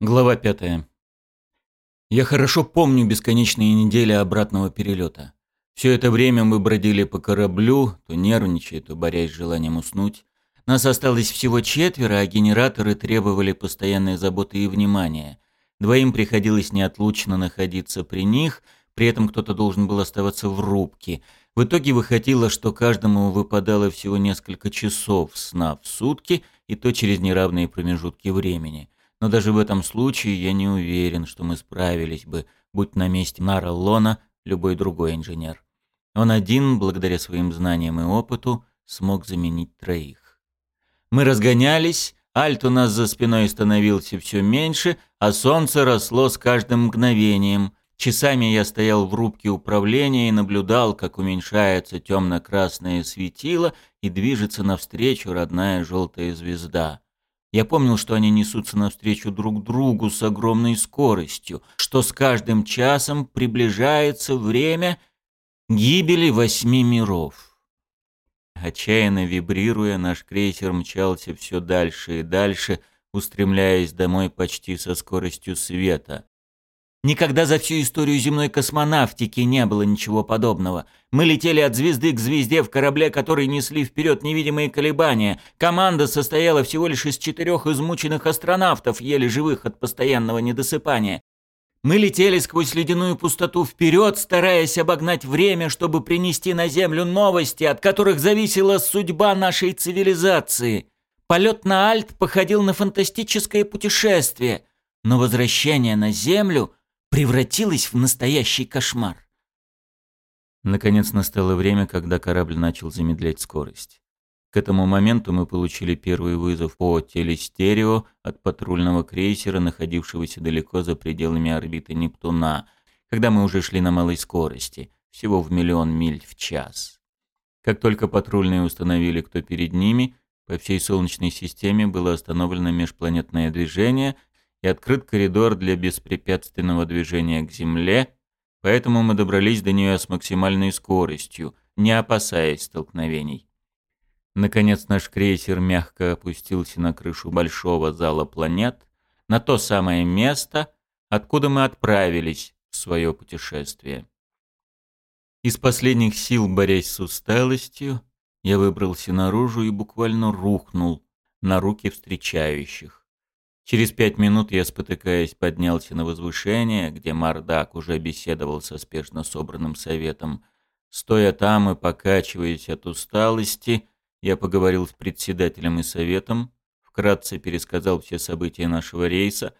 Глава пятая. Я хорошо помню бесконечные недели обратного перелета. Все это время мы бродили по кораблю, то нервничая, то борясь с желанием уснуть. Нас осталось всего четверо, а генераторы требовали постоянной заботы и внимания. Двоим приходилось неотлучно находиться при них, при этом кто-то должен был оставаться в рубке. В итоге выходило, что каждому выпадало всего несколько часов сна в сутки, и то через неравные промежутки времени – но даже в этом случае я не уверен, что мы справились бы, будь на месте Нара Лона любой другой инженер. Он один, благодаря своим знаниям и опыту, смог заменить троих. Мы разгонялись, альт у нас за спиной становился все меньше, а солнце росло с каждым мгновением. Часами я стоял в рубке управления и наблюдал, как уменьшается темно-красное светило и движется навстречу родная желтая звезда. Я помнил, что они несутся навстречу друг другу с огромной скоростью, что с каждым часом приближается время гибели восьми миров. Отчаянно вибрируя, наш крейсер мчался все дальше и дальше, устремляясь домой почти со скоростью света. Никогда за всю историю земной космонавтики не было ничего подобного. Мы летели от звезды к звезде в корабле, который несли вперед невидимые колебания. Команда состояла всего лишь из четырех измученных астронавтов, еле живых от постоянного недосыпания. Мы летели сквозь ледяную пустоту вперед, стараясь обогнать время, чтобы принести на Землю новости, от которых зависела судьба нашей цивилизации. Полет на Альт походил на фантастическое путешествие, но возвращение на Землю — превратилась в настоящий кошмар. Наконец настало время, когда корабль начал замедлять скорость. К этому моменту мы получили первый вызов по телестерео от патрульного крейсера, находившегося далеко за пределами орбиты Нептуна, когда мы уже шли на малой скорости, всего в миллион миль в час. Как только патрульные установили, кто перед ними, по всей Солнечной системе было остановлено межпланетное движение — и открыт коридор для беспрепятственного движения к Земле, поэтому мы добрались до нее с максимальной скоростью, не опасаясь столкновений. Наконец наш крейсер мягко опустился на крышу большого зала планет, на то самое место, откуда мы отправились в свое путешествие. Из последних сил, борясь с усталостью, я выбрался наружу и буквально рухнул на руки встречающих. Через пять минут я, спотыкаясь, поднялся на возвышение, где Мардак уже беседовал со спешно собранным советом. Стоя там и покачиваясь от усталости, я поговорил с председателем и советом, вкратце пересказал все события нашего рейса,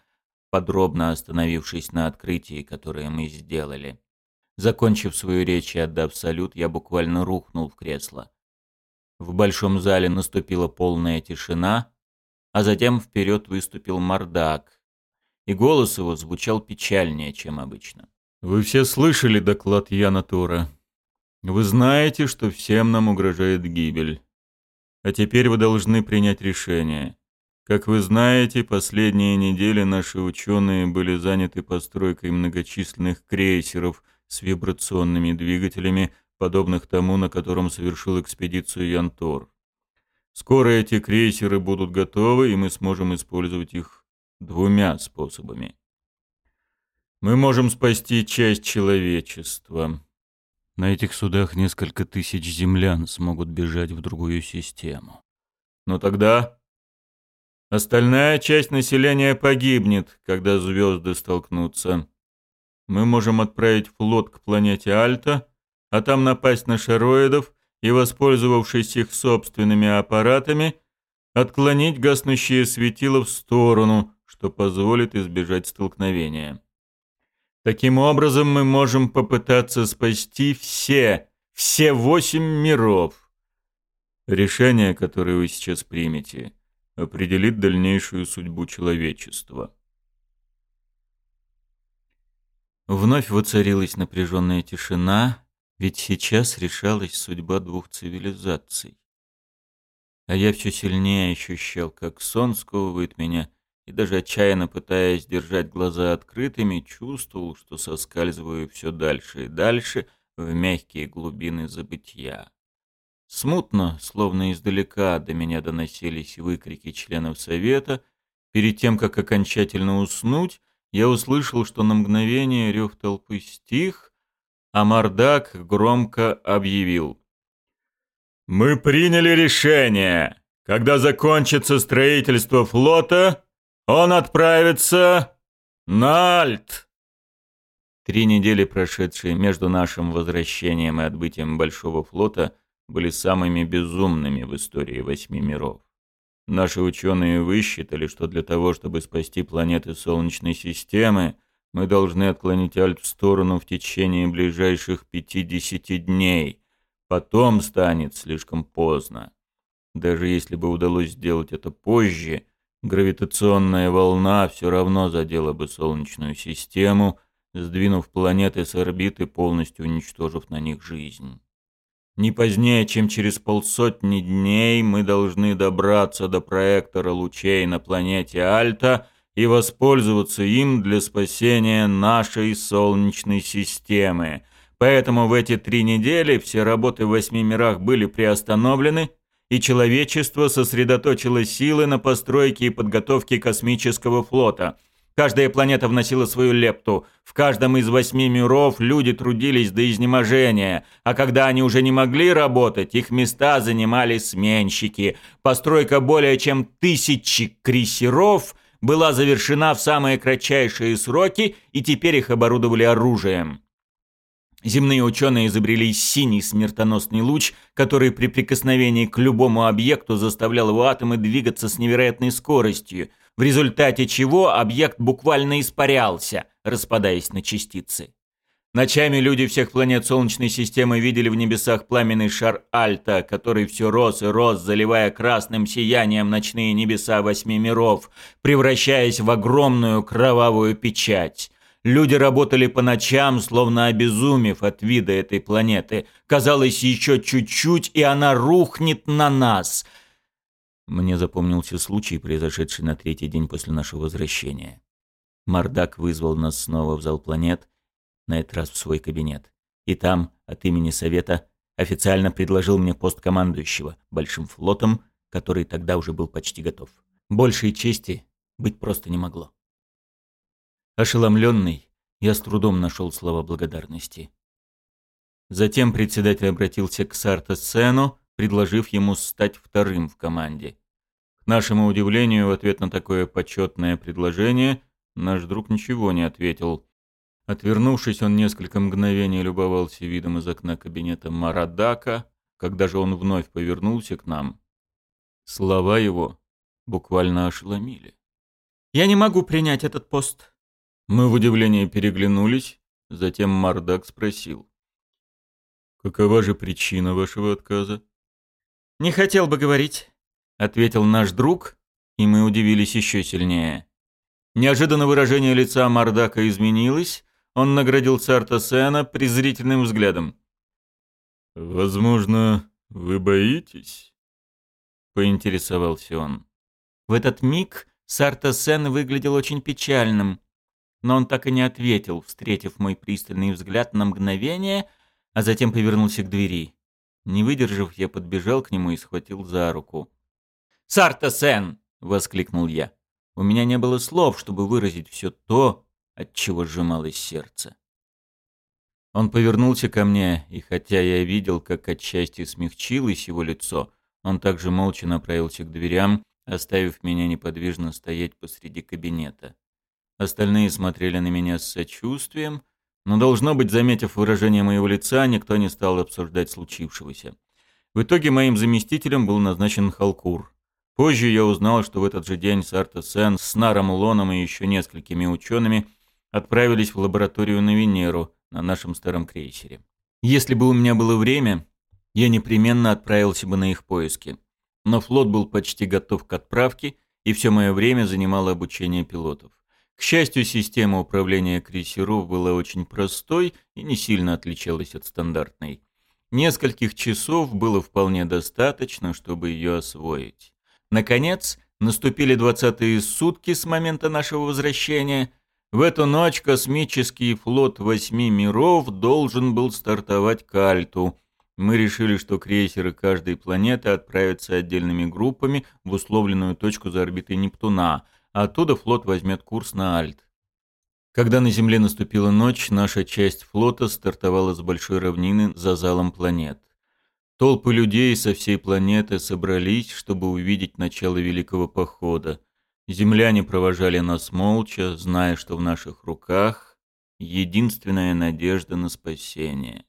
подробно остановившись на открытии, которое мы сделали. Закончив свою речь и отдав салют, я буквально рухнул в кресло. В большом зале наступила полная тишина, а затем вперед выступил Мардак, и голос его звучал печальнее, чем обычно. «Вы все слышали доклад Яна Тора. Вы знаете, что всем нам угрожает гибель. А теперь вы должны принять решение. Как вы знаете, последние недели наши ученые были заняты постройкой многочисленных крейсеров с вибрационными двигателями, подобных тому, на котором совершил экспедицию Ян Тор. Скоро эти крейсеры будут готовы, и мы сможем использовать их двумя способами. Мы можем спасти часть человечества. На этих судах несколько тысяч землян смогут бежать в другую систему. Но тогда остальная часть населения погибнет, когда звезды столкнутся. Мы можем отправить флот к планете Альта, а там напасть на шароидов и, воспользовавшись их собственными аппаратами, отклонить гаснущие светила в сторону, что позволит избежать столкновения. Таким образом, мы можем попытаться спасти все, все восемь миров. Решение, которое вы сейчас примете, определит дальнейшую судьбу человечества. Вновь воцарилась напряженная тишина, ведь сейчас решалась судьба двух цивилизаций. А я все сильнее ощущал, как сон сковывает меня, и даже отчаянно пытаясь держать глаза открытыми, чувствовал, что соскальзываю все дальше и дальше в мягкие глубины забытья. Смутно, словно издалека, до меня доносились выкрики членов совета, Перед тем, как окончательно уснуть, я услышал, что на мгновение рев толпы стих, а Мардак громко объявил. «Мы приняли решение. Когда закончится строительство флота, он отправится на Альт». Три недели, прошедшие между нашим возвращением и отбытием Большого флота, были самыми безумными в истории Восьми миров. Наши ученые высчитали, что для того, чтобы спасти планеты Солнечной системы, мы должны отклонить Альт в сторону в течение ближайших 50 дней. Потом станет слишком поздно. Даже если бы удалось сделать это позже, гравитационная волна все равно задела бы Солнечную систему, сдвинув планеты с орбиты, полностью уничтожив на них жизнь. Не позднее, чем через полсотни дней мы должны добраться до проектора лучей на планете Альта и воспользоваться им для спасения нашей Солнечной системы. Поэтому в эти три недели все работы в восьми мирах были приостановлены, и человечество сосредоточило силы на постройке и подготовке космического флота – Каждая планета вносила свою лепту. В каждом из восьми миров люди трудились до изнеможения, а когда они уже не могли работать, их места занимали сменщики. Постройка более чем тысячи крейсеров была завершена в самые кратчайшие сроки, и теперь их оборудовали оружием. Земные ученые изобрели синий смертоносный луч, который при прикосновении к любому объекту заставлял его атомы двигаться с невероятной скоростью – в результате чего объект буквально испарялся, распадаясь на частицы. Ночами люди всех планет Солнечной системы видели в небесах пламенный шар Альта, который все рос и рос, заливая красным сиянием ночные небеса восьми миров, превращаясь в огромную кровавую печать. Люди работали по ночам, словно обезумев от вида этой планеты. Казалось, еще чуть-чуть, и она рухнет на нас — мне запомнился случай, произошедший на третий день после нашего возвращения. Мардак вызвал нас снова в зал планет, на этот раз в свой кабинет. И там, от имени Совета, официально предложил мне пост командующего Большим флотом, который тогда уже был почти готов. Большей чести быть просто не могло. Ошеломленный, я с трудом нашел слова благодарности. Затем председатель обратился к Сарта Сену, предложив ему стать вторым в команде. К нашему удивлению, в ответ на такое почетное предложение, наш друг ничего не ответил. Отвернувшись, он несколько мгновений любовался видом из окна кабинета Марадака, когда же он вновь повернулся к нам. Слова его буквально ошеломили. «Я не могу принять этот пост». Мы в удивлении переглянулись, затем Мардак спросил. «Какова же причина вашего отказа?» «Не хотел бы говорить», — ответил наш друг, и мы удивились еще сильнее. Неожиданно выражение лица Мардака изменилось, он наградил Сарта Сена презрительным взглядом. «Возможно, вы боитесь?» — поинтересовался он. В этот миг Сарта Сен выглядел очень печальным, но он так и не ответил, встретив мой пристальный взгляд на мгновение, а затем повернулся к двери. Не выдержав, я подбежал к нему и схватил за руку. «Сарта-сен!» — воскликнул я. У меня не было слов, чтобы выразить все то, от чего сжималось сердце. Он повернулся ко мне, и хотя я видел, как отчасти смягчилось его лицо, он также молча направился к дверям, оставив меня неподвижно стоять посреди кабинета. Остальные смотрели на меня с сочувствием, но, должно быть, заметив выражение моего лица, никто не стал обсуждать случившегося. В итоге моим заместителем был назначен Халкур. Позже я узнал, что в этот же день Сарта Сен с Наром Лоном и еще несколькими учеными отправились в лабораторию на Венеру на нашем старом крейсере. Если бы у меня было время, я непременно отправился бы на их поиски. Но флот был почти готов к отправке, и все мое время занимало обучение пилотов. К счастью, система управления крейсеров была очень простой и не сильно отличалась от стандартной. Нескольких часов было вполне достаточно, чтобы ее освоить. Наконец, наступили двадцатые сутки с момента нашего возвращения. В эту ночь космический флот восьми миров должен был стартовать к Альту. Мы решили, что крейсеры каждой планеты отправятся отдельными группами в условленную точку за орбитой Нептуна – а оттуда флот возьмет курс на Альт. Когда на Земле наступила ночь, наша часть флота стартовала с большой равнины за залом планет. Толпы людей со всей планеты собрались, чтобы увидеть начало Великого Похода. Земляне провожали нас молча, зная, что в наших руках единственная надежда на спасение.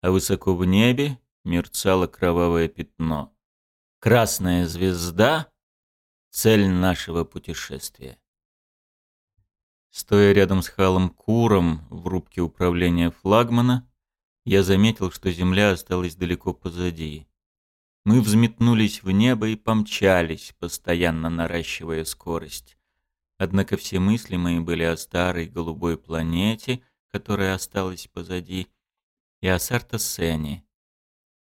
А высоко в небе мерцало кровавое пятно. Красная звезда — цель нашего путешествия. Стоя рядом с Халом Куром в рубке управления флагмана, я заметил, что земля осталась далеко позади. Мы взметнулись в небо и помчались, постоянно наращивая скорость. Однако все мысли мои были о старой голубой планете, которая осталась позади, и о Сартасене.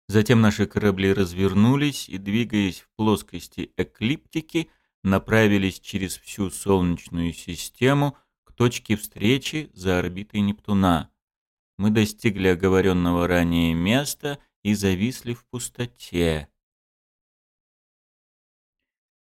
Затем наши корабли развернулись и, двигаясь в плоскости эклиптики, направились через всю Солнечную систему к точке встречи за орбитой Нептуна. Мы достигли оговоренного ранее места и зависли в пустоте.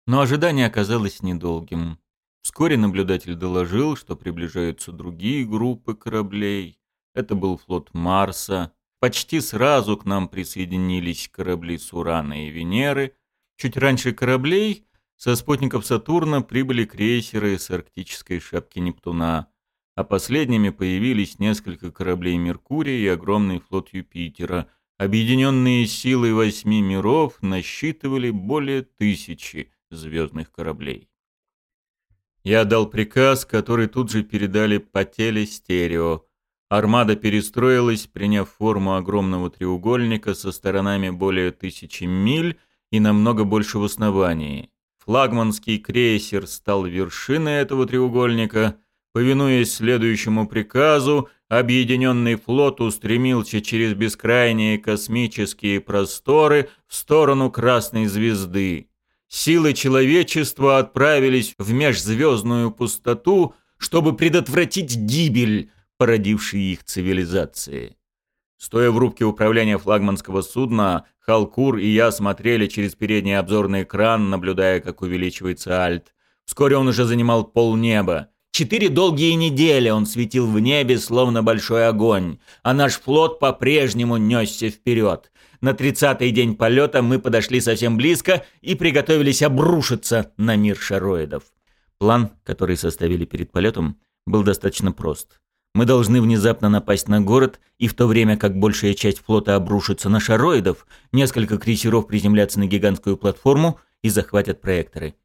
Но ожидание оказалось недолгим. Вскоре наблюдатель доложил, что приближаются другие группы кораблей. Это был флот Марса. Почти сразу к нам присоединились корабли с Урана и Венеры. Чуть раньше кораблей со спутников Сатурна прибыли крейсеры с арктической шапки Нептуна, а последними появились несколько кораблей Меркурия и огромный флот Юпитера. Объединенные силы восьми миров насчитывали более тысячи звездных кораблей. Я дал приказ, который тут же передали по телестерео. Армада перестроилась, приняв форму огромного треугольника со сторонами более тысячи миль и намного больше в основании. Флагманский крейсер стал вершиной этого треугольника. Повинуясь следующему приказу, объединенный флот устремился через бескрайние космические просторы в сторону Красной Звезды. Силы человечества отправились в межзвездную пустоту, чтобы предотвратить гибель, породившей их цивилизации. Стоя в рубке управления флагманского судна, Халкур и я смотрели через передний обзорный экран, наблюдая, как увеличивается Альт. Вскоре он уже занимал полнеба. Четыре долгие недели он светил в небе, словно большой огонь, а наш флот по-прежнему несся вперед. На тридцатый день полета мы подошли совсем близко и приготовились обрушиться на мир шароидов. План, который составили перед полетом, был достаточно прост. Мы должны внезапно напасть на город, и в то время как большая часть флота обрушится на шароидов, несколько крейсеров приземлятся на гигантскую платформу и захватят проекторы.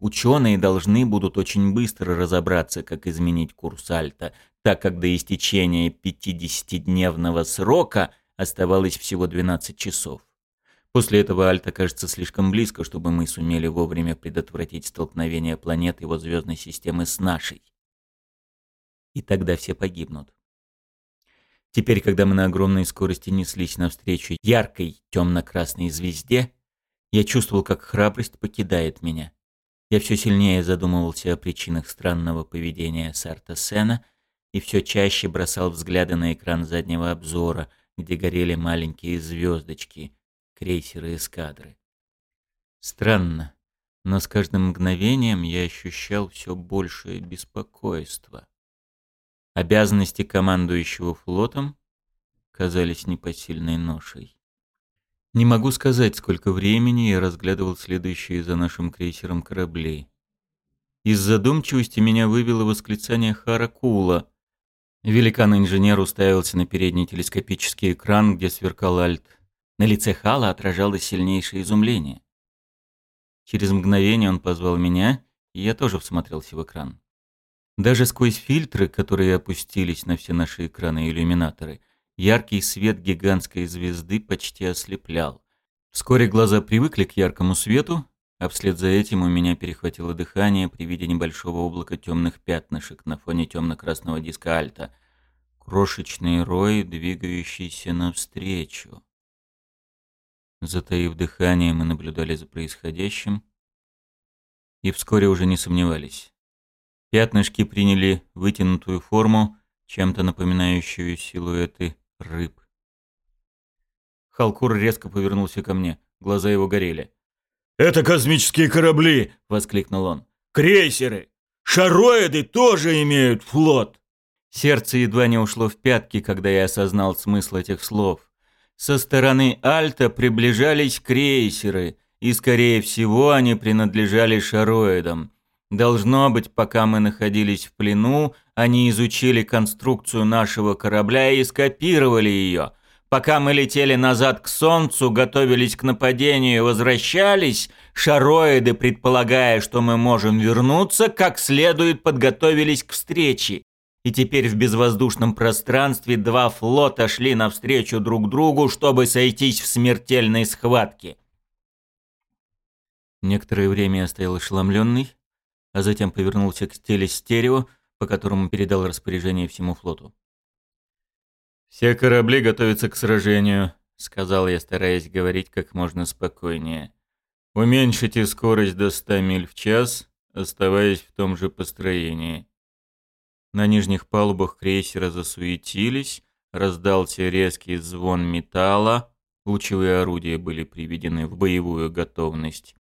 Ученые должны будут очень быстро разобраться, как изменить курс Альта, так как до истечения 50-дневного срока оставалось всего 12 часов. После этого Альт окажется слишком близко, чтобы мы сумели вовремя предотвратить столкновение планет его звездной системы с нашей. И тогда все погибнут. Теперь, когда мы на огромной скорости неслись навстречу яркой темно-красной звезде, я чувствовал, как храбрость покидает меня. Я все сильнее задумывался о причинах странного поведения Сарта Сена и все чаще бросал взгляды на экран заднего обзора, где горели маленькие звездочки, крейсеры эскадры. Странно, но с каждым мгновением я ощущал все большее беспокойство. Обязанности командующего флотом казались непосильной ношей. Не могу сказать, сколько времени я разглядывал следующие за нашим крейсером корабли. Из задумчивости меня вывело восклицание Харакула. Великан-инженер уставился на передний телескопический экран, где сверкал альт. На лице Хала отражалось сильнейшее изумление. Через мгновение он позвал меня, и я тоже всмотрелся в экран. Даже сквозь фильтры, которые опустились на все наши экраны и иллюминаторы, Яркий свет гигантской звезды почти ослеплял. Вскоре глаза привыкли к яркому свету, а вслед за этим у меня перехватило дыхание при виде небольшого облака темных пятнышек на фоне темно-красного диска Альта. Крошечный рой, двигающийся навстречу. Затаив дыхание, мы наблюдали за происходящим и вскоре уже не сомневались. Пятнышки приняли вытянутую форму, чем-то напоминающую силуэты рыб. Халкур резко повернулся ко мне. Глаза его горели. «Это космические корабли!» — воскликнул он. «Крейсеры! Шароиды тоже имеют флот!» Сердце едва не ушло в пятки, когда я осознал смысл этих слов. Со стороны Альта приближались крейсеры, и, скорее всего, они принадлежали шароидам. Должно быть, пока мы находились в плену, они изучили конструкцию нашего корабля и скопировали ее. Пока мы летели назад к Солнцу, готовились к нападению и возвращались, шароиды, предполагая, что мы можем вернуться, как следует подготовились к встрече. И теперь в безвоздушном пространстве два флота шли навстречу друг другу, чтобы сойтись в смертельной схватке. Некоторое время я стоял ошеломленный, а затем повернулся к телестерео, по которому передал распоряжение всему флоту. «Все корабли готовятся к сражению», — сказал я, стараясь говорить как можно спокойнее. «Уменьшите скорость до 100 миль в час, оставаясь в том же построении». На нижних палубах крейсера засуетились, раздался резкий звон металла, лучевые орудия были приведены в боевую готовность.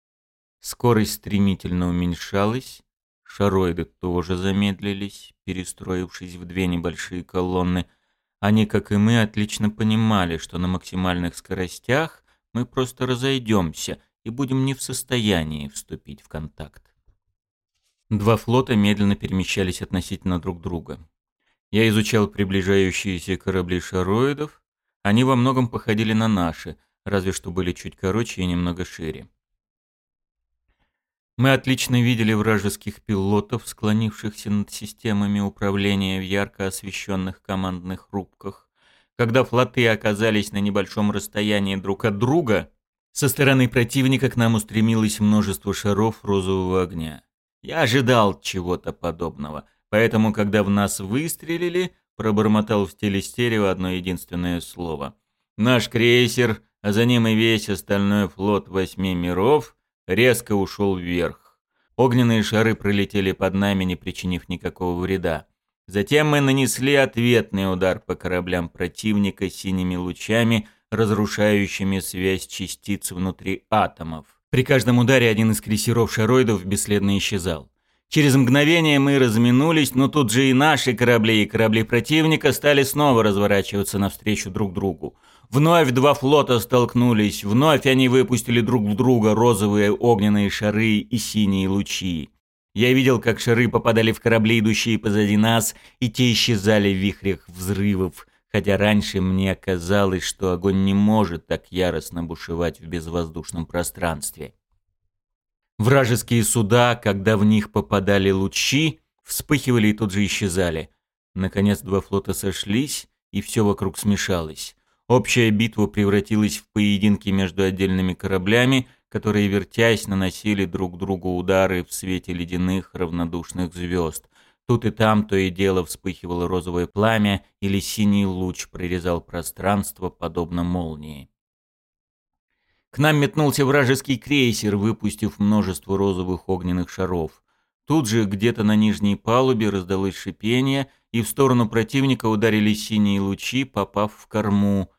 Скорость стремительно уменьшалась, шароиды тоже замедлились, перестроившись в две небольшие колонны. Они, как и мы, отлично понимали, что на максимальных скоростях мы просто разойдемся и будем не в состоянии вступить в контакт. Два флота медленно перемещались относительно друг друга. Я изучал приближающиеся корабли шароидов. Они во многом походили на наши, разве что были чуть короче и немного шире. Мы отлично видели вражеских пилотов, склонившихся над системами управления в ярко освещенных командных рубках. Когда флоты оказались на небольшом расстоянии друг от друга, со стороны противника к нам устремилось множество шаров розового огня. Я ожидал чего-то подобного, поэтому, когда в нас выстрелили, пробормотал в телестерео одно единственное слово. Наш крейсер, а за ним и весь остальной флот восьми миров — резко ушел вверх. Огненные шары пролетели под нами, не причинив никакого вреда. Затем мы нанесли ответный удар по кораблям противника синими лучами, разрушающими связь частиц внутри атомов. При каждом ударе один из крейсеров шароидов бесследно исчезал. Через мгновение мы разминулись, но тут же и наши корабли, и корабли противника стали снова разворачиваться навстречу друг другу. Вновь два флота столкнулись, вновь они выпустили друг в друга розовые огненные шары и синие лучи. Я видел, как шары попадали в корабли, идущие позади нас, и те исчезали в вихрях взрывов, хотя раньше мне казалось, что огонь не может так яростно бушевать в безвоздушном пространстве. Вражеские суда, когда в них попадали лучи, вспыхивали и тут же исчезали. Наконец два флота сошлись, и все вокруг смешалось. Общая битва превратилась в поединки между отдельными кораблями, которые, вертясь, наносили друг другу удары в свете ледяных равнодушных звезд. Тут и там то и дело вспыхивало розовое пламя, или синий луч прорезал пространство, подобно молнии. К нам метнулся вражеский крейсер, выпустив множество розовых огненных шаров. Тут же, где-то на нижней палубе, раздалось шипение, и в сторону противника ударили синие лучи, попав в корму.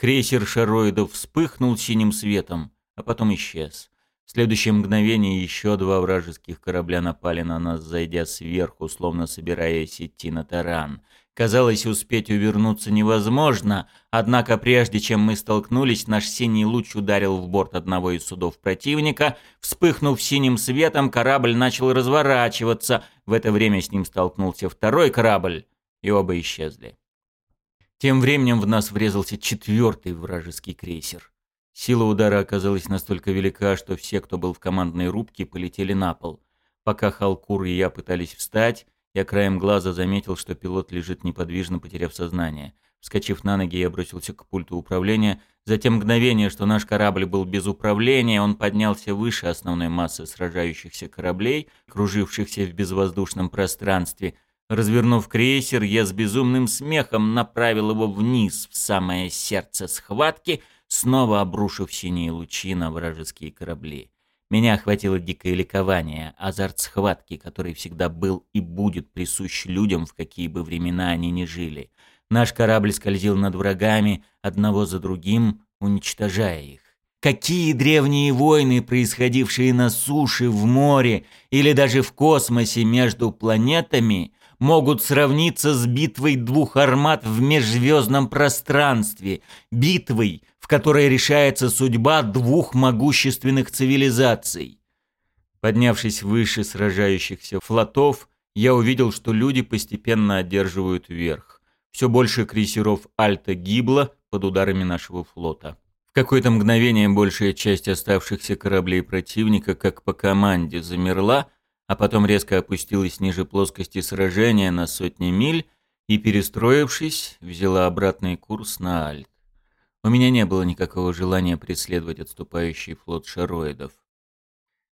Крейсер шароидов вспыхнул синим светом, а потом исчез. В следующее мгновение еще два вражеских корабля напали на нас, зайдя сверху, словно собираясь идти на таран. Казалось, успеть увернуться невозможно, однако прежде чем мы столкнулись, наш синий луч ударил в борт одного из судов противника. Вспыхнув синим светом, корабль начал разворачиваться. В это время с ним столкнулся второй корабль, и оба исчезли. Тем временем в нас врезался четвертый вражеский крейсер. Сила удара оказалась настолько велика, что все, кто был в командной рубке, полетели на пол. Пока Халкур и я пытались встать, я краем глаза заметил, что пилот лежит неподвижно, потеряв сознание. Вскочив на ноги, я бросился к пульту управления. Затем мгновение, что наш корабль был без управления, он поднялся выше основной массы сражающихся кораблей, кружившихся в безвоздушном пространстве — Развернув крейсер, я с безумным смехом направил его вниз, в самое сердце схватки, снова обрушив синие лучи на вражеские корабли. Меня охватило дикое ликование, азарт схватки, который всегда был и будет присущ людям, в какие бы времена они ни жили. Наш корабль скользил над врагами, одного за другим, уничтожая их. Какие древние войны, происходившие на суше, в море или даже в космосе между планетами, могут сравниться с битвой двух армат в межзвездном пространстве, битвой, в которой решается судьба двух могущественных цивилизаций. Поднявшись выше сражающихся флотов, я увидел, что люди постепенно одерживают верх. Все больше крейсеров Альта гибло под ударами нашего флота. В какое-то мгновение большая часть оставшихся кораблей противника, как по команде, замерла, а потом резко опустилась ниже плоскости сражения на сотни миль и, перестроившись, взяла обратный курс на Альт. У меня не было никакого желания преследовать отступающий флот шароидов.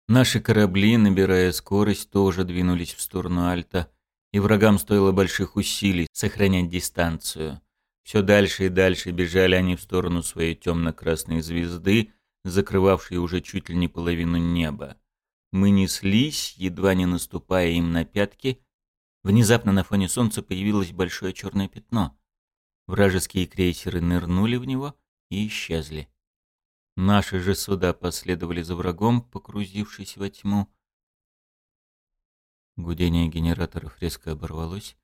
Наши корабли, набирая скорость, тоже двинулись в сторону Альта, и врагам стоило больших усилий сохранять дистанцию. Все дальше и дальше бежали они в сторону своей темно-красной звезды, закрывавшей уже чуть ли не половину неба. Мы неслись, едва не наступая им на пятки. Внезапно на фоне солнца появилось большое черное пятно. Вражеские крейсеры нырнули в него и исчезли. Наши же суда последовали за врагом, погрузившись во тьму. Гудение генераторов резко оборвалось,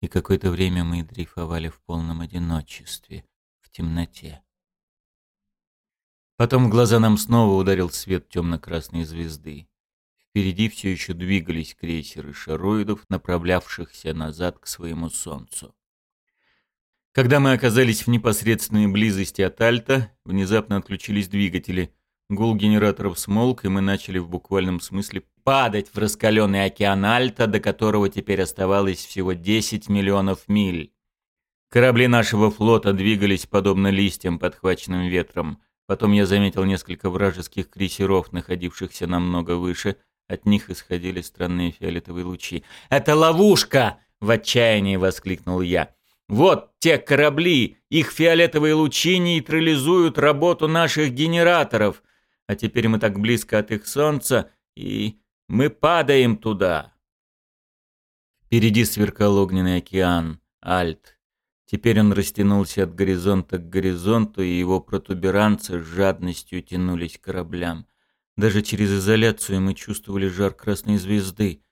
и какое-то время мы дрейфовали в полном одиночестве, в темноте. Потом в глаза нам снова ударил свет темно-красной звезды. Впереди все еще двигались крейсеры шароидов, направлявшихся назад к своему солнцу. Когда мы оказались в непосредственной близости от Альта, внезапно отключились двигатели. Гул генераторов смолк, и мы начали в буквальном смысле падать в раскаленный океан Альта, до которого теперь оставалось всего 10 миллионов миль. Корабли нашего флота двигались подобно листьям, подхваченным ветром. Потом я заметил несколько вражеских крейсеров, находившихся намного выше. От них исходили странные фиолетовые лучи. «Это ловушка!» — в отчаянии воскликнул я. «Вот те корабли! Их фиолетовые лучи нейтрализуют работу наших генераторов. А теперь мы так близко от их солнца, и мы падаем туда. Впереди сверкал огненный океан, Альт. Теперь он растянулся от горизонта к горизонту, и его протуберанцы с жадностью тянулись к кораблям. Даже через изоляцию мы чувствовали жар красной звезды.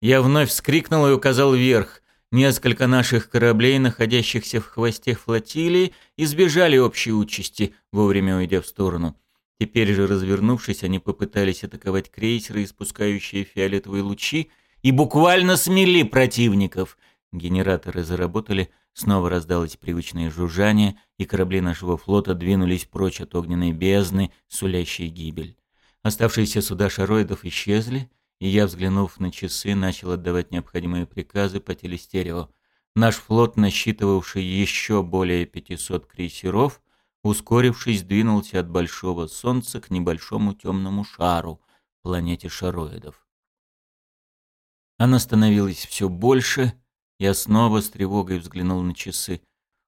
Я вновь вскрикнул и указал вверх. Несколько наших кораблей, находящихся в хвосте флотилии, избежали общей участи, вовремя уйдя в сторону. Теперь же, развернувшись, они попытались атаковать крейсеры, испускающие фиолетовые лучи, и буквально смели противников. Генераторы заработали, снова раздалось привычное жужжание, и корабли нашего флота двинулись прочь от огненной бездны, сулящей гибель. Оставшиеся суда шароидов исчезли, и я, взглянув на часы, начал отдавать необходимые приказы по телестерео. Наш флот, насчитывавший еще более 500 крейсеров, ускорившись, двинулся от большого солнца к небольшому темному шару, планете шароидов. Она становилась все больше, я снова с тревогой взглянул на часы.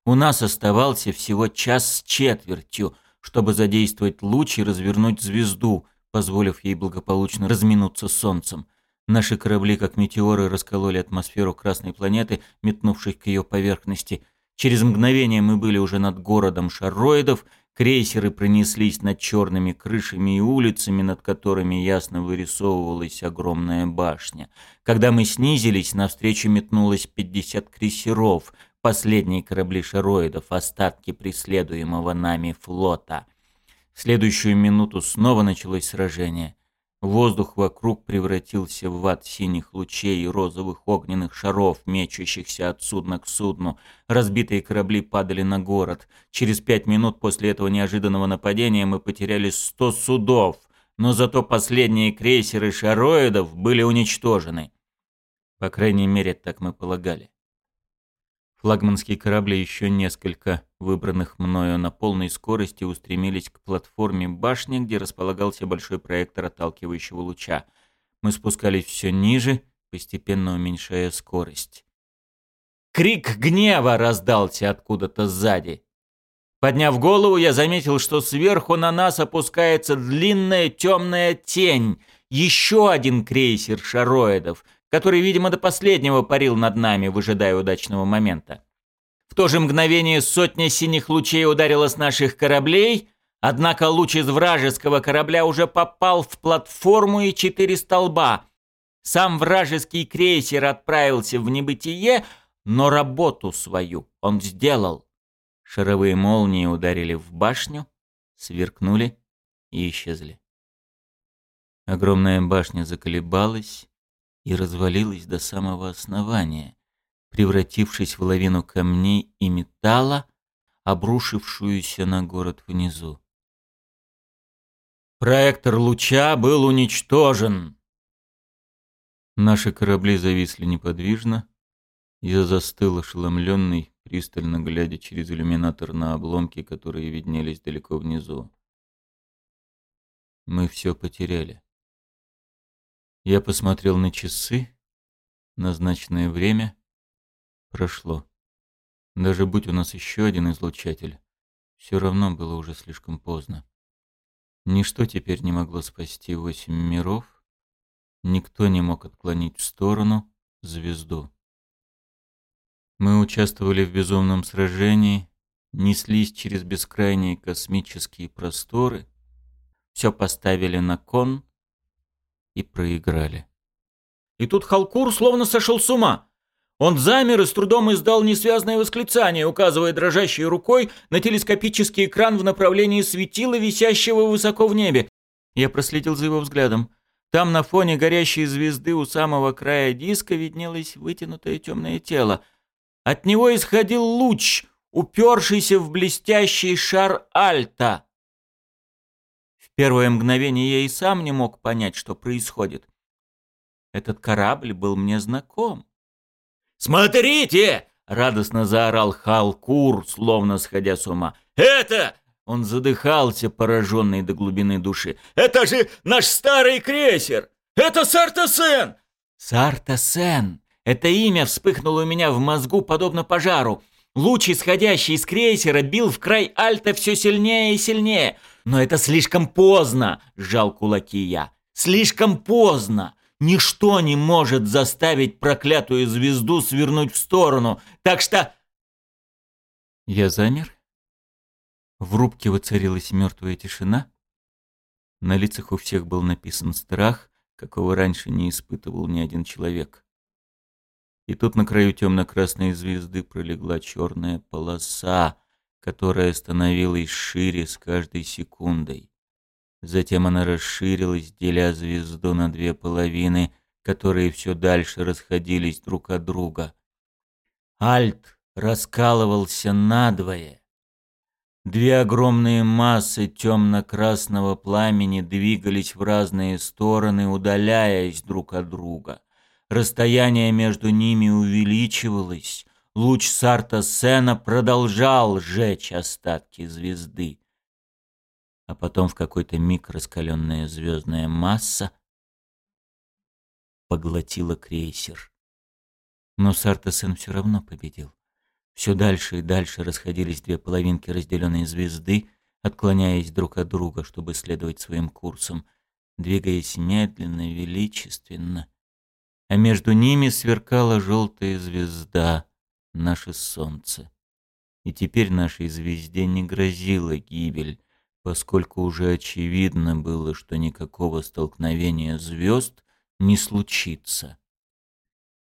У нас оставался всего час с четвертью, чтобы задействовать луч и развернуть звезду, позволив ей благополучно разминуться с солнцем. Наши корабли, как метеоры, раскололи атмосферу Красной планеты, метнувшись к ее поверхности — Через мгновение мы были уже над городом шароидов, крейсеры пронеслись над черными крышами и улицами, над которыми ясно вырисовывалась огромная башня. Когда мы снизились, навстречу метнулось 50 крейсеров, последние корабли шароидов, остатки преследуемого нами флота. В следующую минуту снова началось сражение. Воздух вокруг превратился в ад синих лучей и розовых огненных шаров, мечущихся от судна к судну. Разбитые корабли падали на город. Через пять минут после этого неожиданного нападения мы потеряли сто судов, но зато последние крейсеры шароидов были уничтожены. По крайней мере, так мы полагали. Флагманские корабли, еще несколько, выбранных мною на полной скорости, устремились к платформе башни, где располагался большой проектор отталкивающего луча. Мы спускались все ниже, постепенно уменьшая скорость. Крик гнева раздался откуда-то сзади. Подняв голову, я заметил, что сверху на нас опускается длинная темная тень. Еще один крейсер шароидов, который, видимо, до последнего парил над нами, выжидая удачного момента. В то же мгновение сотня синих лучей ударила с наших кораблей, Однако луч из вражеского корабля уже попал в платформу и четыре столба. Сам вражеский крейсер отправился в небытие, но работу свою он сделал. Шаровые молнии ударили в башню, сверкнули и исчезли. Огромная башня заколебалась и развалилась до самого основания, превратившись в лавину камней и металла, обрушившуюся на город внизу. Проектор луча был уничтожен. Наши корабли зависли неподвижно. Я застыл ошеломленный, пристально глядя через иллюминатор на обломки, которые виднелись далеко внизу. Мы все потеряли. Я посмотрел на часы. Назначенное время прошло. Даже будь у нас еще один излучатель, все равно было уже слишком поздно. Ничто теперь не могло спасти восемь миров, никто не мог отклонить в сторону звезду. Мы участвовали в безумном сражении, неслись через бескрайние космические просторы, все поставили на кон — и проиграли. И тут Халкур словно сошел с ума. Он замер и с трудом издал несвязное восклицание, указывая дрожащей рукой на телескопический экран в направлении светила, висящего высоко в небе. Я проследил за его взглядом. Там на фоне горящей звезды у самого края диска виднелось вытянутое темное тело. От него исходил луч, упершийся в блестящий шар Альта первое мгновение я и сам не мог понять, что происходит. Этот корабль был мне знаком. «Смотрите!» — радостно заорал Халкур, словно сходя с ума. «Это...» — он задыхался, пораженный до глубины души. «Это же наш старый крейсер! Это Сартасен!» «Сартасен!» Это имя вспыхнуло у меня в мозгу, подобно пожару. Луч, исходящий из крейсера, бил в край Альта все сильнее и сильнее — «Но это слишком поздно!» — сжал кулаки я. «Слишком поздно! Ничто не может заставить проклятую звезду свернуть в сторону, так что...» Я замер. В рубке воцарилась мертвая тишина. На лицах у всех был написан страх, какого раньше не испытывал ни один человек. И тут на краю темно-красной звезды пролегла черная полоса, которая становилась шире с каждой секундой. Затем она расширилась, деля звезду на две половины, которые все дальше расходились друг от друга. Альт раскалывался надвое. Две огромные массы темно-красного пламени двигались в разные стороны, удаляясь друг от друга. Расстояние между ними увеличивалось, луч Сарта Сена продолжал сжечь остатки звезды. А потом в какой-то миг раскаленная звездная масса поглотила крейсер. Но Сарта Сен все равно победил. Все дальше и дальше расходились две половинки разделенной звезды, отклоняясь друг от друга, чтобы следовать своим курсом, двигаясь медленно, величественно. А между ними сверкала желтая звезда — наше солнце. И теперь нашей звезде не грозила гибель, поскольку уже очевидно было, что никакого столкновения звезд не случится.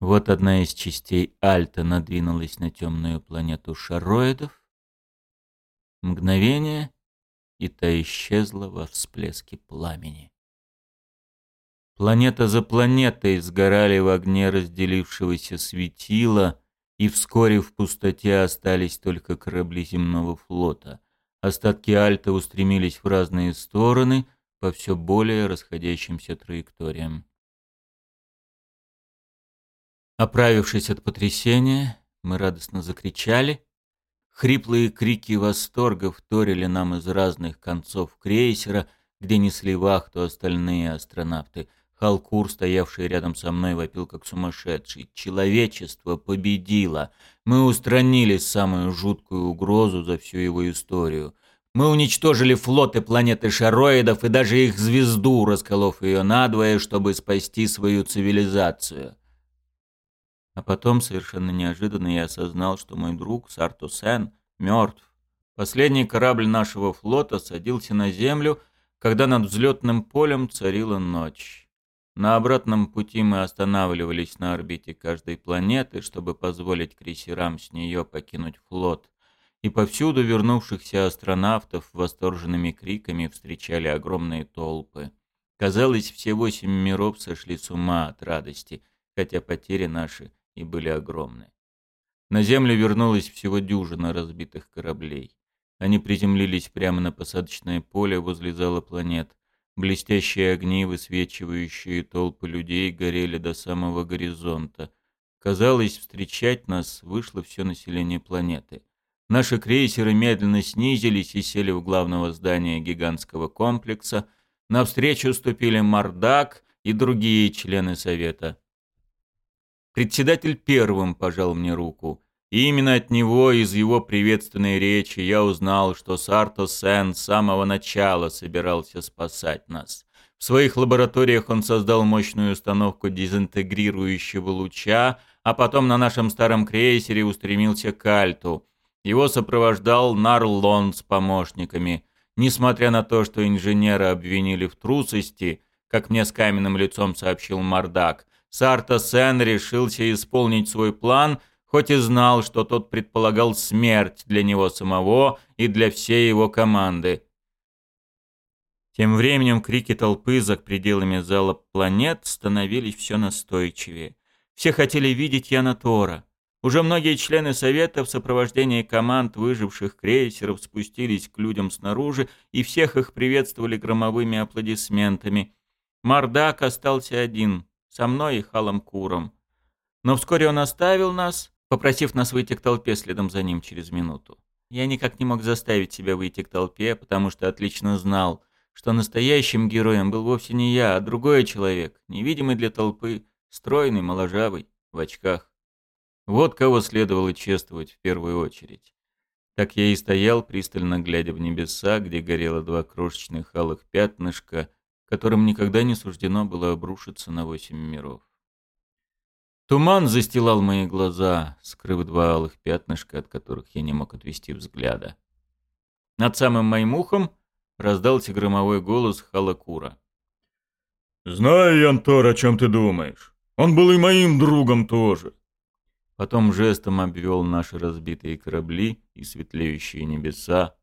Вот одна из частей Альта надвинулась на темную планету шароидов. Мгновение, и та исчезла во всплеске пламени. Планета за планетой сгорали в огне разделившегося светила, и вскоре в пустоте остались только корабли земного флота. Остатки Альта устремились в разные стороны по все более расходящимся траекториям. Оправившись от потрясения, мы радостно закричали. Хриплые крики восторга вторили нам из разных концов крейсера, где несли вахту остальные астронавты. Халкур, стоявший рядом со мной, вопил как сумасшедший. Человечество победило. Мы устранили самую жуткую угрозу за всю его историю. Мы уничтожили флоты планеты шароидов и даже их звезду, расколов ее надвое, чтобы спасти свою цивилизацию. А потом, совершенно неожиданно, я осознал, что мой друг Сартусен мертв. Последний корабль нашего флота садился на землю, когда над взлетным полем царила ночь. На обратном пути мы останавливались на орбите каждой планеты, чтобы позволить крейсерам с нее покинуть флот. И повсюду вернувшихся астронавтов восторженными криками встречали огромные толпы. Казалось, все восемь миров сошли с ума от радости, хотя потери наши и были огромны. На Землю вернулось всего дюжина разбитых кораблей. Они приземлились прямо на посадочное поле возле зала планет. Блестящие огни, высвечивающие толпы людей, горели до самого горизонта. Казалось, встречать нас вышло все население планеты. Наши крейсеры медленно снизились и сели у главного здания гигантского комплекса. Навстречу ступили Мардак и другие члены Совета. Председатель первым пожал мне руку. Именно от него, из его приветственной речи, я узнал, что Сарто Сен с самого начала собирался спасать нас. В своих лабораториях он создал мощную установку дезинтегрирующего луча, а потом на нашем старом крейсере устремился к Альту. Его сопровождал Нарлон с помощниками. Несмотря на то, что инженера обвинили в трусости, как мне с каменным лицом сообщил Мардак, Сарто Сен решился исполнить свой план – хоть и знал, что тот предполагал смерть для него самого и для всей его команды. Тем временем крики толпы за пределами зала планет становились все настойчивее. Все хотели видеть Яна Тора. Уже многие члены Совета в сопровождении команд выживших крейсеров спустились к людям снаружи и всех их приветствовали громовыми аплодисментами. Мардак остался один, со мной и Халом Куром. Но вскоре он оставил нас, попросив нас выйти к толпе следом за ним через минуту. Я никак не мог заставить себя выйти к толпе, потому что отлично знал, что настоящим героем был вовсе не я, а другой человек, невидимый для толпы, стройный, моложавый, в очках. Вот кого следовало чествовать в первую очередь. Так я и стоял, пристально глядя в небеса, где горело два крошечных алых пятнышка, которым никогда не суждено было обрушиться на восемь миров. Туман застилал мои глаза, скрыв два алых пятнышка, от которых я не мог отвести взгляда. Над самым моим ухом раздался громовой голос Халакура. «Знаю, Янтор, о чем ты думаешь. Он был и моим другом тоже». Потом жестом обвел наши разбитые корабли и светлеющие небеса.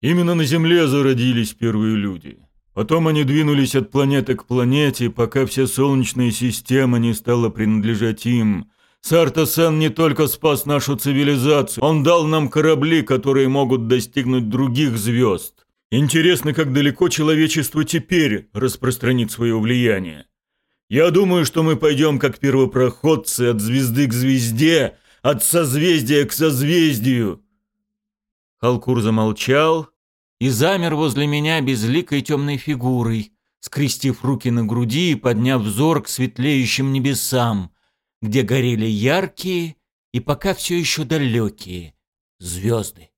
«Именно на Земле зародились первые люди. Потом они двинулись от планеты к планете, пока вся Солнечная система не стала принадлежать им. Сартасен не только спас нашу цивилизацию, он дал нам корабли, которые могут достигнуть других звезд. Интересно, как далеко человечество теперь распространит свое влияние. Я думаю, что мы пойдем как первопроходцы от звезды к звезде, от созвездия к созвездию. Халкур замолчал, и замер возле меня безликой темной фигурой, скрестив руки на груди и подняв взор к светлеющим небесам, где горели яркие и пока все еще далекие звезды.